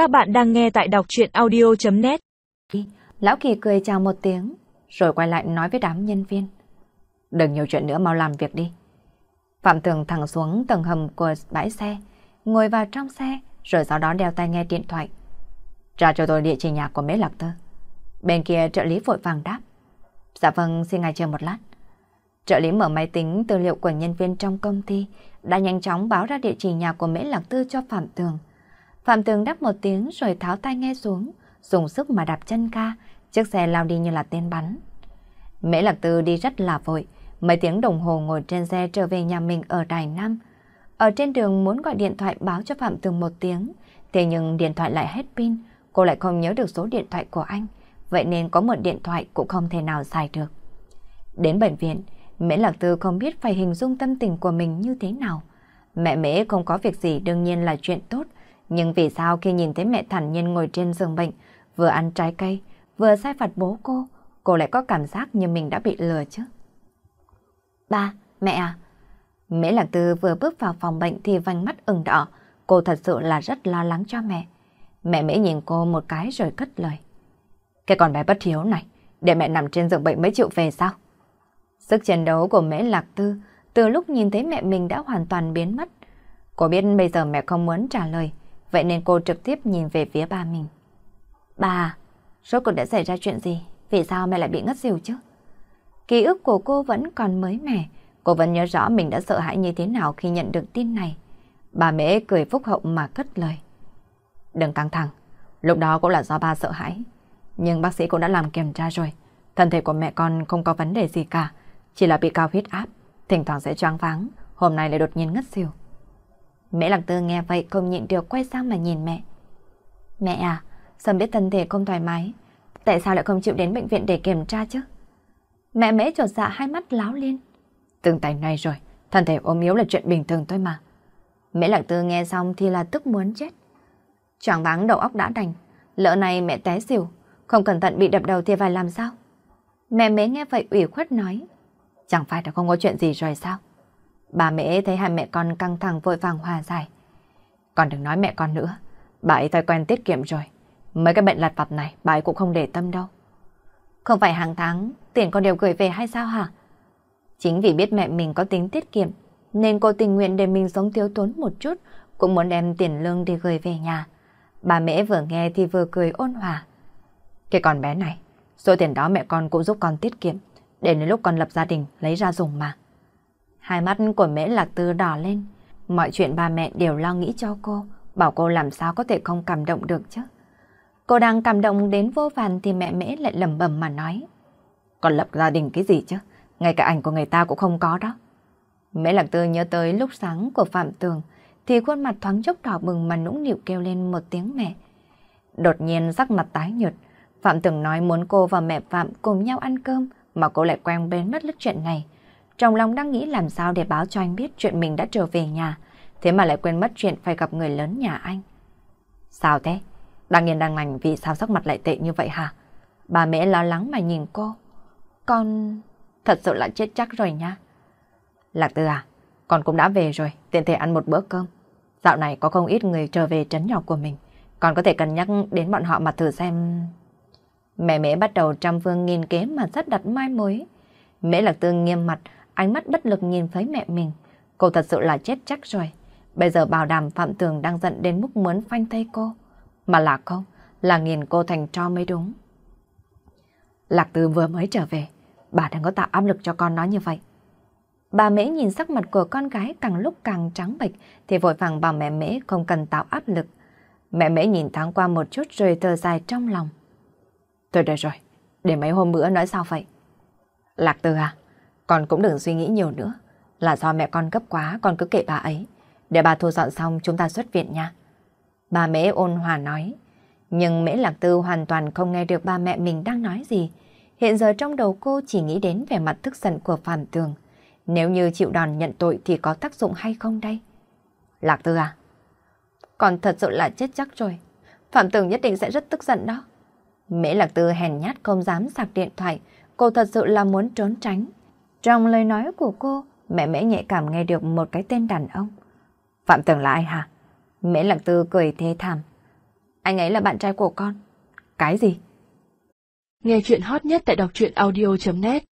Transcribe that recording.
Các bạn đang nghe tại đọc chuyện audio.net Lão Kỳ cười chào một tiếng, rồi quay lại nói với đám nhân viên. Đừng nhiều chuyện nữa mau làm việc đi. Phạm Tường thẳng xuống tầng hầm của bãi xe, ngồi vào trong xe, rồi sau đó đeo tai nghe điện thoại. Ra cho tôi địa chỉ nhà của Mễ Lạc Tư. Bên kia trợ lý vội vàng đáp. Dạ vâng, xin ngài chờ một lát. Trợ lý mở máy tính tư liệu của nhân viên trong công ty, đã nhanh chóng báo ra địa chỉ nhà của Mễ Lạc Tư cho Phạm Tường. Phạm Tường đáp một tiếng rồi tháo tay nghe xuống, dùng sức mà đạp chân ca, chiếc xe lao đi như là tên bắn. Mễ Lạc Tư đi rất là vội, mấy tiếng đồng hồ ngồi trên xe trở về nhà mình ở Đài Nam. Ở trên đường muốn gọi điện thoại báo cho Phạm Tường một tiếng, thế nhưng điện thoại lại hết pin, cô lại không nhớ được số điện thoại của anh, vậy nên có một điện thoại cũng không thể nào xài được. Đến bệnh viện, Mễ Lạc Tư không biết phải hình dung tâm tình của mình như thế nào. Mẹ Mễ không có việc gì đương nhiên là chuyện tốt, nhưng vì sao khi nhìn thấy mẹ thản nhiên ngồi trên giường bệnh, vừa ăn trái cây, vừa sai phạt bố cô, cô lại có cảm giác như mình đã bị lừa chứ? Ba, mẹ à? Mễ Lạc Tư vừa bước vào phòng bệnh thì vành mắt ửng đỏ, cô thật sự là rất lo lắng cho mẹ. Mẹ Mễ nhìn cô một cái rồi cất lời. Cái con bé bất hiếu này, để mẹ nằm trên giường bệnh mới chịu về sao? Sức chiến đấu của Mễ Lạc Tư từ lúc nhìn thấy mẹ mình đã hoàn toàn biến mất. Cô biết bây giờ mẹ không muốn trả lời, vậy nên cô trực tiếp nhìn về phía ba mình. Bà, rốt cuộc đã xảy ra chuyện gì? Vì sao mẹ lại bị ngất xỉu chứ? Ký ức của cô vẫn còn mới mẻ, cô vẫn nhớ rõ mình đã sợ hãi như thế nào khi nhận được tin này. Bà mẹ cười phúc hậu mà cất lời. Đừng căng thẳng, lúc đó cũng là do ba sợ hãi. Nhưng bác sĩ cũng đã làm kiểm tra rồi, thân thể của mẹ con không có vấn đề gì cả, chỉ là bị cao huyết áp, thỉnh thoảng sẽ choáng váng, hôm nay lại đột nhiên ngất xỉu. Mẹ Lạc Tư nghe vậy không nhịn được quay sang mà nhìn mẹ. Mẹ à, sầm biết thân thể không thoải mái, tại sao lại không chịu đến bệnh viện để kiểm tra chứ? Mẹ mễ trột dạ hai mắt láo liên. Từng tài này rồi, thân thể ốm yếu là chuyện bình thường thôi mà. Mẹ Lạc Tư nghe xong thì là tức muốn chết. chẳng váng đầu óc đã đành, lỡ này mẹ té xỉu, không cẩn thận bị đập đầu thì phải làm sao? Mẹ mễ nghe vậy ủy khuất nói. Chẳng phải là không có chuyện gì rồi sao? Bà mẹ thấy hai mẹ con căng thẳng vội vàng hòa giải. Còn đừng nói mẹ con nữa. Bà ấy thói quen tiết kiệm rồi. Mấy cái bệnh lặt vặt này bà ấy cũng không để tâm đâu. Không phải hàng tháng tiền con đều gửi về hay sao hả? Chính vì biết mẹ mình có tính tiết kiệm nên cô tình nguyện để mình sống thiếu tốn một chút cũng muốn đem tiền lương đi gửi về nhà. Bà mẹ vừa nghe thì vừa cười ôn hòa. Cái con bé này, số tiền đó mẹ con cũng giúp con tiết kiệm để đến lúc con lập gia đình lấy ra dùng mà. Hai mắt của mễ lạc tư đỏ lên. Mọi chuyện ba mẹ đều lo nghĩ cho cô, bảo cô làm sao có thể không cảm động được chứ. Cô đang cảm động đến vô vàn thì mẹ mễ lại lẩm bẩm mà nói. Còn lập gia đình cái gì chứ? Ngay cả ảnh của người ta cũng không có đó. Mễ lạc tư nhớ tới lúc sáng của Phạm Tường thì khuôn mặt thoáng chốc đỏ bừng mà nũng nịu kêu lên một tiếng mẹ. Đột nhiên sắc mặt tái nhợt, Phạm Tường nói muốn cô và mẹ Phạm cùng nhau ăn cơm mà cô lại quen bên mất lứt chuyện này. Trong lòng đang nghĩ làm sao để báo cho anh biết chuyện mình đã trở về nhà, thế mà lại quên mất chuyện phải gặp người lớn nhà anh. Sao thế? Đang yên đang lành vì sao sắc mặt lại tệ như vậy hả? Bà mẹ lo lắng mà nhìn cô. Con... thật sự là chết chắc rồi nha. Lạc Tư à, con cũng đã về rồi, tiện thể ăn một bữa cơm. Dạo này có không ít người trở về trấn nhỏ của mình. Còn có thể cân nhắc đến bọn họ mà thử xem... Mẹ mẹ bắt đầu trăm phương nghìn kế mà rất đặt mai mối. Mẹ Lạc Tư nghiêm mặt, ánh mắt bất lực nhìn thấy mẹ mình. Cô thật sự là chết chắc rồi. Bây giờ bảo đảm Phạm Tường đang giận đến mức muốn phanh tay cô. Mà là không, là nghiền cô thành cho mới đúng. Lạc Tư vừa mới trở về, bà đang có tạo áp lực cho con nó như vậy. Bà Mễ nhìn sắc mặt của con gái càng lúc càng trắng bệch thì vội vàng bảo mẹ Mễ không cần tạo áp lực. Mẹ Mễ nhìn thoáng qua một chút rồi thở dài trong lòng. Thôi được rồi, để mấy hôm bữa nói sao vậy? Lạc Tư à, con cũng đừng suy nghĩ nhiều nữa. Là do mẹ con gấp quá, con cứ kệ bà ấy. Để bà thu dọn xong chúng ta xuất viện nha. Bà mẹ ôn hòa nói. Nhưng mễ lạc tư hoàn toàn không nghe được ba mẹ mình đang nói gì. Hiện giờ trong đầu cô chỉ nghĩ đến vẻ mặt tức giận của Phạm Tường. Nếu như chịu đòn nhận tội thì có tác dụng hay không đây? Lạc Tư à? Còn thật sự là chết chắc rồi. Phạm Tường nhất định sẽ rất tức giận đó. Mễ Lạc Tư hèn nhát không dám sạc điện thoại. Cô thật sự là muốn trốn tránh. Trong lời nói của cô, mẹ mễ nhạy cảm nghe được một cái tên đàn ông. Phạm Tường là ai hả? Mễ Lạc Tư cười thê thảm. Anh ấy là bạn trai của con. Cái gì? Nghe chuyện hot nhất tại đọc truyện audio.net